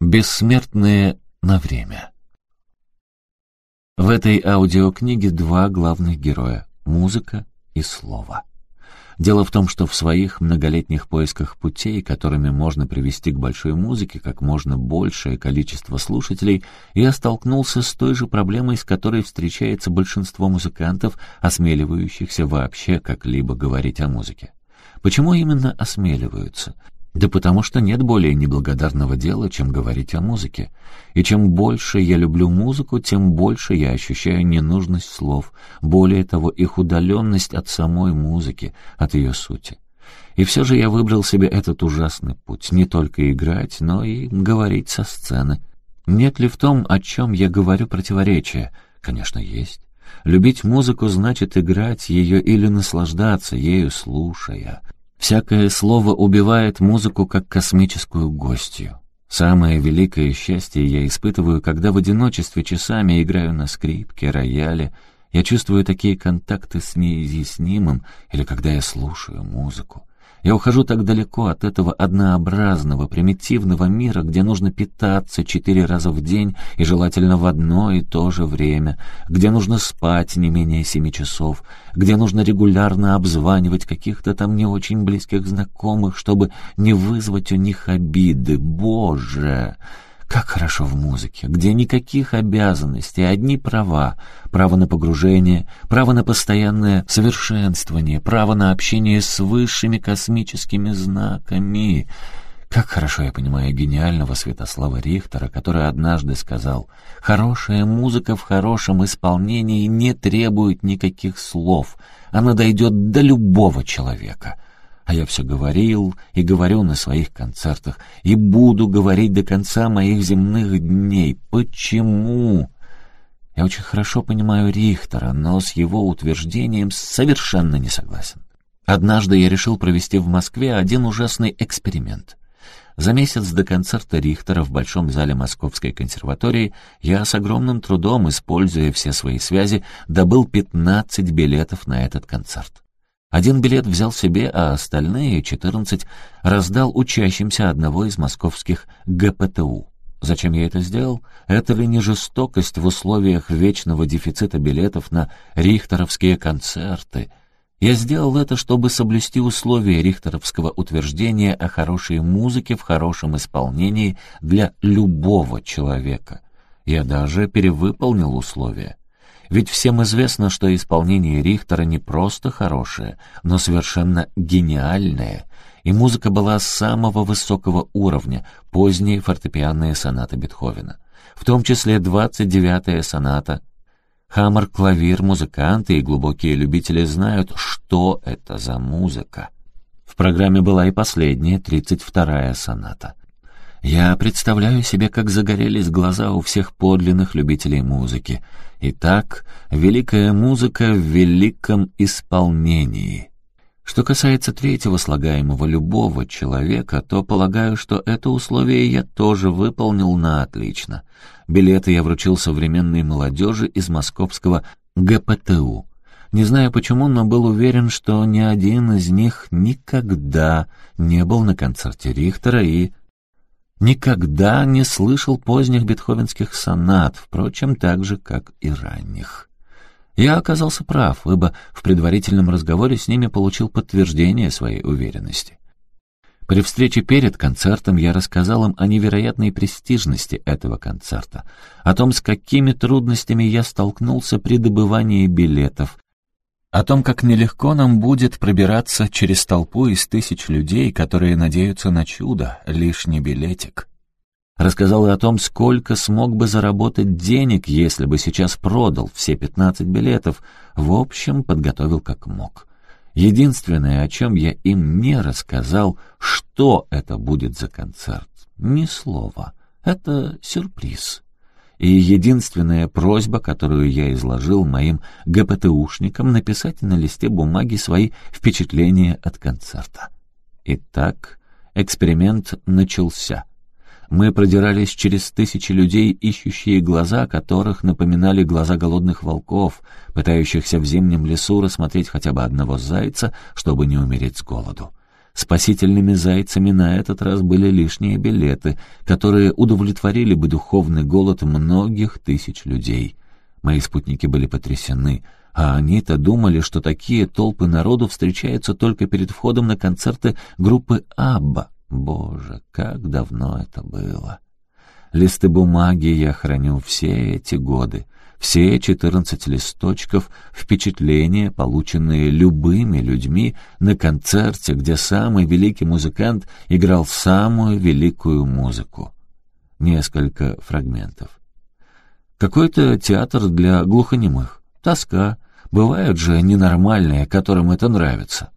Бессмертные на время. В этой аудиокниге два главных героя — музыка и слово. Дело в том, что в своих многолетних поисках путей, которыми можно привести к большой музыке как можно большее количество слушателей, я столкнулся с той же проблемой, с которой встречается большинство музыкантов, осмеливающихся вообще как-либо говорить о музыке. Почему именно осмеливаются? Да потому что нет более неблагодарного дела, чем говорить о музыке. И чем больше я люблю музыку, тем больше я ощущаю ненужность слов, более того, их удаленность от самой музыки, от ее сути. И все же я выбрал себе этот ужасный путь, не только играть, но и говорить со сцены. Нет ли в том, о чем я говорю, противоречия? Конечно, есть. Любить музыку значит играть ее или наслаждаться ею, слушая. Всякое слово убивает музыку как космическую гостью. Самое великое счастье я испытываю, когда в одиночестве часами играю на скрипке, рояле. Я чувствую такие контакты с неизъяснимым, или когда я слушаю музыку. Я ухожу так далеко от этого однообразного, примитивного мира, где нужно питаться четыре раза в день и желательно в одно и то же время, где нужно спать не менее семи часов, где нужно регулярно обзванивать каких-то там не очень близких знакомых, чтобы не вызвать у них обиды. Боже! Как хорошо в музыке, где никаких обязанностей, одни права. Право на погружение, право на постоянное совершенствование, право на общение с высшими космическими знаками. Как хорошо я понимаю гениального Святослава Рихтера, который однажды сказал, «Хорошая музыка в хорошем исполнении не требует никаких слов, она дойдет до любого человека». А я все говорил и говорю на своих концертах, и буду говорить до конца моих земных дней. Почему? Я очень хорошо понимаю Рихтера, но с его утверждением совершенно не согласен. Однажды я решил провести в Москве один ужасный эксперимент. За месяц до концерта Рихтера в Большом зале Московской консерватории я с огромным трудом, используя все свои связи, добыл 15 билетов на этот концерт. Один билет взял себе, а остальные, четырнадцать, раздал учащимся одного из московских ГПТУ. Зачем я это сделал? Это ли не жестокость в условиях вечного дефицита билетов на рихтеровские концерты? Я сделал это, чтобы соблюсти условия рихтеровского утверждения о хорошей музыке в хорошем исполнении для любого человека. Я даже перевыполнил условия. Ведь всем известно, что исполнение Рихтера не просто хорошее, но совершенно гениальное, и музыка была самого высокого уровня, поздние фортепианные сонаты Бетховена, в том числе 29-я соната. Хаммер, клавир, музыканты и глубокие любители знают, что это за музыка. В программе была и последняя, 32-я соната. Я представляю себе, как загорелись глаза у всех подлинных любителей музыки. Итак, великая музыка в великом исполнении. Что касается третьего слагаемого любого человека, то полагаю, что это условие я тоже выполнил на отлично. Билеты я вручил современной молодежи из московского ГПТУ. Не знаю почему, но был уверен, что ни один из них никогда не был на концерте Рихтера и никогда не слышал поздних бетховенских сонат, впрочем, так же, как и ранних. Я оказался прав, ибо в предварительном разговоре с ними получил подтверждение своей уверенности. При встрече перед концертом я рассказал им о невероятной престижности этого концерта, о том, с какими трудностями я столкнулся при добывании билетов, о том, как нелегко нам будет пробираться через толпу из тысяч людей, которые надеются на чудо, лишний билетик. Рассказал и о том, сколько смог бы заработать денег, если бы сейчас продал все 15 билетов. В общем, подготовил как мог. Единственное, о чем я им не рассказал, что это будет за концерт. Ни слова. Это сюрприз и единственная просьба, которую я изложил моим ГПТУшникам, написать на листе бумаги свои впечатления от концерта. Итак, эксперимент начался. Мы продирались через тысячи людей, ищущие глаза, которых напоминали глаза голодных волков, пытающихся в зимнем лесу рассмотреть хотя бы одного зайца, чтобы не умереть с голоду. Спасительными зайцами на этот раз были лишние билеты, которые удовлетворили бы духовный голод многих тысяч людей. Мои спутники были потрясены, а они-то думали, что такие толпы народу встречаются только перед входом на концерты группы «Абба». Боже, как давно это было! Листы бумаги я храню все эти годы. Все четырнадцать листочков — впечатления, полученные любыми людьми на концерте, где самый великий музыкант играл самую великую музыку. Несколько фрагментов. Какой-то театр для глухонемых. Тоска. Бывают же ненормальные, которым это нравится.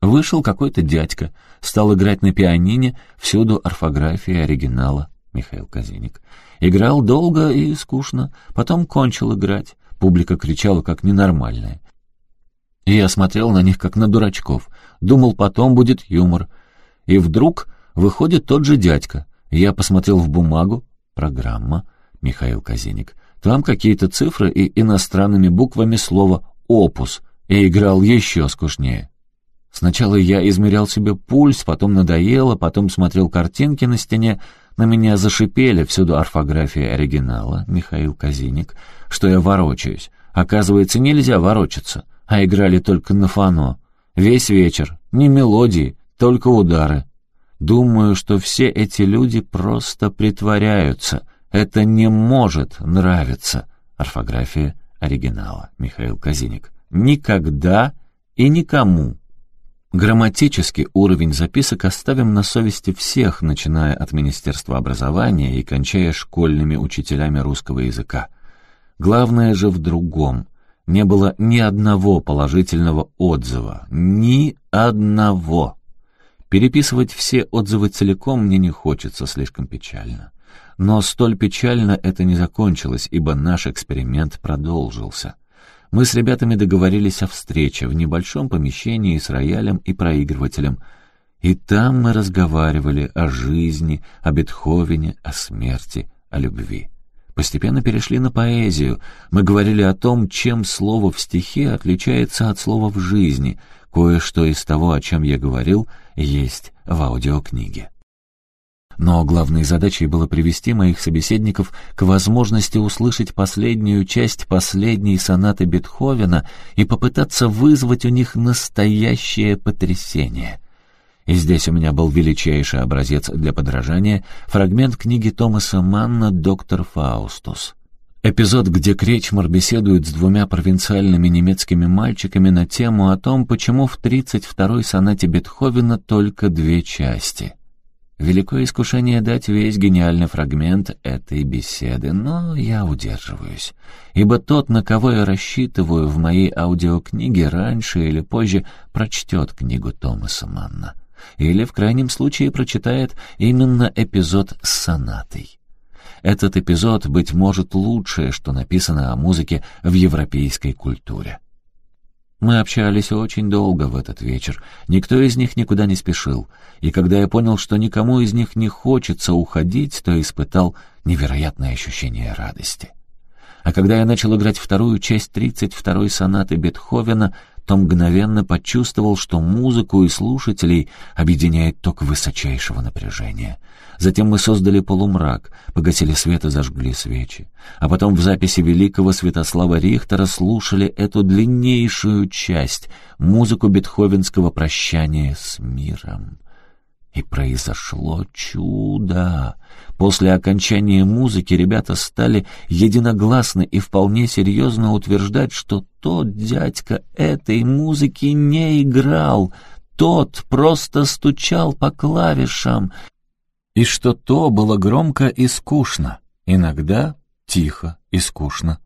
Вышел какой-то дядька, стал играть на пианине, всюду орфография оригинала. Михаил Казиник. Играл долго и скучно, потом кончил играть. Публика кричала, как ненормальная. И я смотрел на них, как на дурачков. Думал, потом будет юмор. И вдруг выходит тот же дядька. Я посмотрел в бумагу. Программа. Михаил Казиник. Там какие-то цифры и иностранными буквами слово «опус». И играл еще скучнее. Сначала я измерял себе пульс, потом надоело, потом смотрел картинки на стене, на меня зашипели всюду орфография оригинала, Михаил Казиник, что я ворочаюсь. Оказывается, нельзя ворочаться, а играли только на фано. Весь вечер, ни мелодии, только удары. Думаю, что все эти люди просто притворяются. Это не может нравиться. Орфография оригинала, Михаил Казиник. Никогда и никому. Грамматический уровень записок оставим на совести всех, начиная от Министерства образования и кончая школьными учителями русского языка. Главное же в другом. Не было ни одного положительного отзыва. Ни одного. Переписывать все отзывы целиком мне не хочется, слишком печально. Но столь печально это не закончилось, ибо наш эксперимент продолжился мы с ребятами договорились о встрече в небольшом помещении с роялем и проигрывателем. И там мы разговаривали о жизни, о Бетховене, о смерти, о любви. Постепенно перешли на поэзию. Мы говорили о том, чем слово в стихе отличается от слова в жизни. Кое-что из того, о чем я говорил, есть в аудиокниге но главной задачей было привести моих собеседников к возможности услышать последнюю часть последней сонаты Бетховена и попытаться вызвать у них настоящее потрясение. И здесь у меня был величайший образец для подражания — фрагмент книги Томаса Манна «Доктор Фаустус». Эпизод, где Кречмар беседует с двумя провинциальными немецкими мальчиками на тему о том, почему в 32-й сонате Бетховена только две части. Великое искушение дать весь гениальный фрагмент этой беседы, но я удерживаюсь, ибо тот, на кого я рассчитываю в моей аудиокниге, раньше или позже прочтет книгу Томаса Манна. Или, в крайнем случае, прочитает именно эпизод с сонатой. Этот эпизод, быть может, лучшее, что написано о музыке в европейской культуре. Мы общались очень долго в этот вечер. Никто из них никуда не спешил. И когда я понял, что никому из них не хочется уходить, то испытал невероятное ощущение радости. А когда я начал играть вторую часть 32-й сонаты Бетховена, то мгновенно почувствовал, что музыку и слушателей объединяет ток высочайшего напряжения. Затем мы создали полумрак, погасили свет и зажгли свечи. А потом в записи великого Святослава Рихтера слушали эту длиннейшую часть, музыку бетховенского прощания с миром. И произошло чудо. После окончания музыки ребята стали единогласно и вполне серьезно утверждать, что тот дядька этой музыки не играл, тот просто стучал по клавишам, и что то было громко и скучно, иногда тихо и скучно.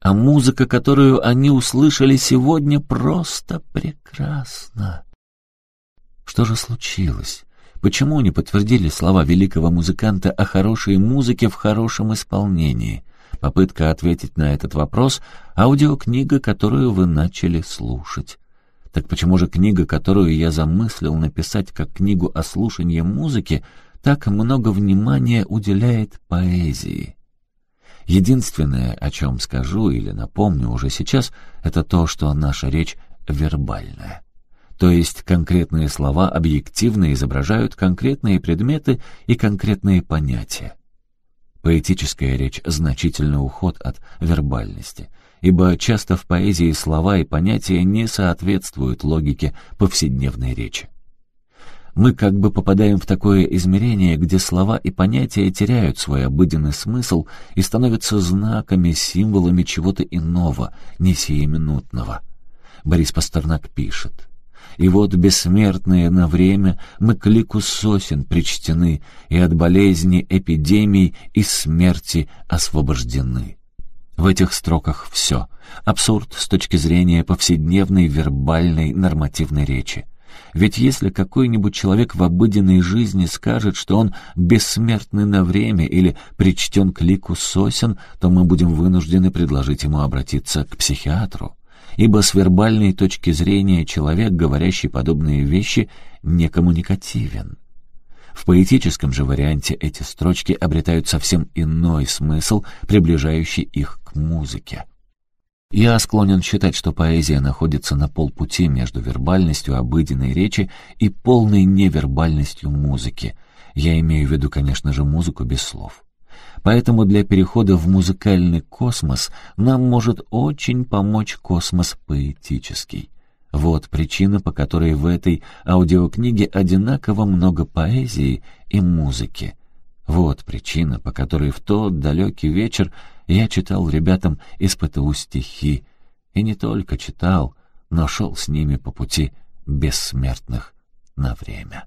А музыка, которую они услышали сегодня, просто прекрасна. Что же случилось? Почему не подтвердили слова великого музыканта о хорошей музыке в хорошем исполнении? Попытка ответить на этот вопрос — аудиокнига, которую вы начали слушать. Так почему же книга, которую я замыслил написать как книгу о слушании музыки, так много внимания уделяет поэзии? Единственное, о чем скажу или напомню уже сейчас, это то, что наша речь вербальная. То есть конкретные слова объективно изображают конкретные предметы и конкретные понятия. Поэтическая речь — значительный уход от вербальности, ибо часто в поэзии слова и понятия не соответствуют логике повседневной речи. Мы как бы попадаем в такое измерение, где слова и понятия теряют свой обыденный смысл и становятся знаками, символами чего-то иного, не сиюминутного. Борис Пастернак пишет. И вот бессмертные на время мы к лику сосен причтены, и от болезни, эпидемий и смерти освобождены. В этих строках все. Абсурд с точки зрения повседневной вербальной нормативной речи. Ведь если какой-нибудь человек в обыденной жизни скажет, что он бессмертный на время или причтен к лику сосен, то мы будем вынуждены предложить ему обратиться к психиатру. Ибо с вербальной точки зрения человек, говорящий подобные вещи, некоммуникативен. В поэтическом же варианте эти строчки обретают совсем иной смысл, приближающий их к музыке. Я склонен считать, что поэзия находится на полпути между вербальностью обыденной речи и полной невербальностью музыки. Я имею в виду, конечно же, музыку без слов. Поэтому для перехода в музыкальный космос нам может очень помочь космос поэтический. Вот причина, по которой в этой аудиокниге одинаково много поэзии и музыки. Вот причина, по которой в тот далекий вечер я читал ребятам из ПТУ стихи, и не только читал, но шел с ними по пути бессмертных на время.